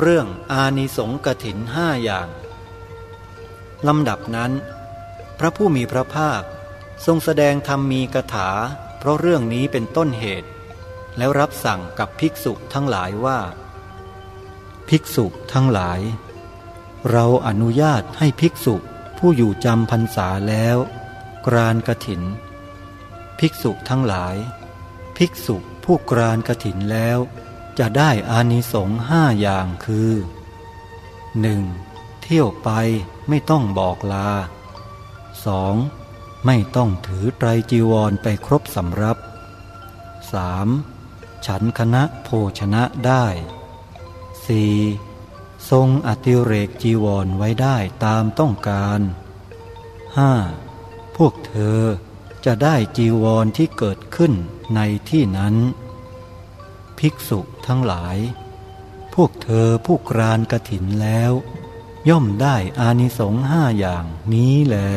เรื่องอานิสงส์กถินห้าอย่างลำดับนั้น พระผู้มีพระภาคทรงแสดงธรรมมีกถา เพราะเรื่องนี้เป็นต้นเหตุ แล้วรับสั่งกับภิกษุทั้งหลายว่า ภิกษุทั้งหลาย เราอนุญาตให้ภิกษุผู้อยู่จำพรรษาแล้ว กรานกถิน ภิกษุทั้งหลาย ภิกษุผู้กรานกถินแล้ว จะได้อานิสงส์ห้าอย่างคือ 1. เที่ยวไปไม่ต้องบอกลา 2. ไม่ต้องถือไตรจีวรไปครบสำรับ 3. ฉันคณะโภชนะได้ 4. ทรงอติเรกจีวรไว้ได้ตามต้องการ 5. พวกเธอจะได้จีวรที่เกิดขึ้นในที่นั้น ภิกษุทั้งหลาย พวกเธอผู้กรานกระถินแล้ว ย่อมได้อานิสงส์ห้าอย่างนี้แหละ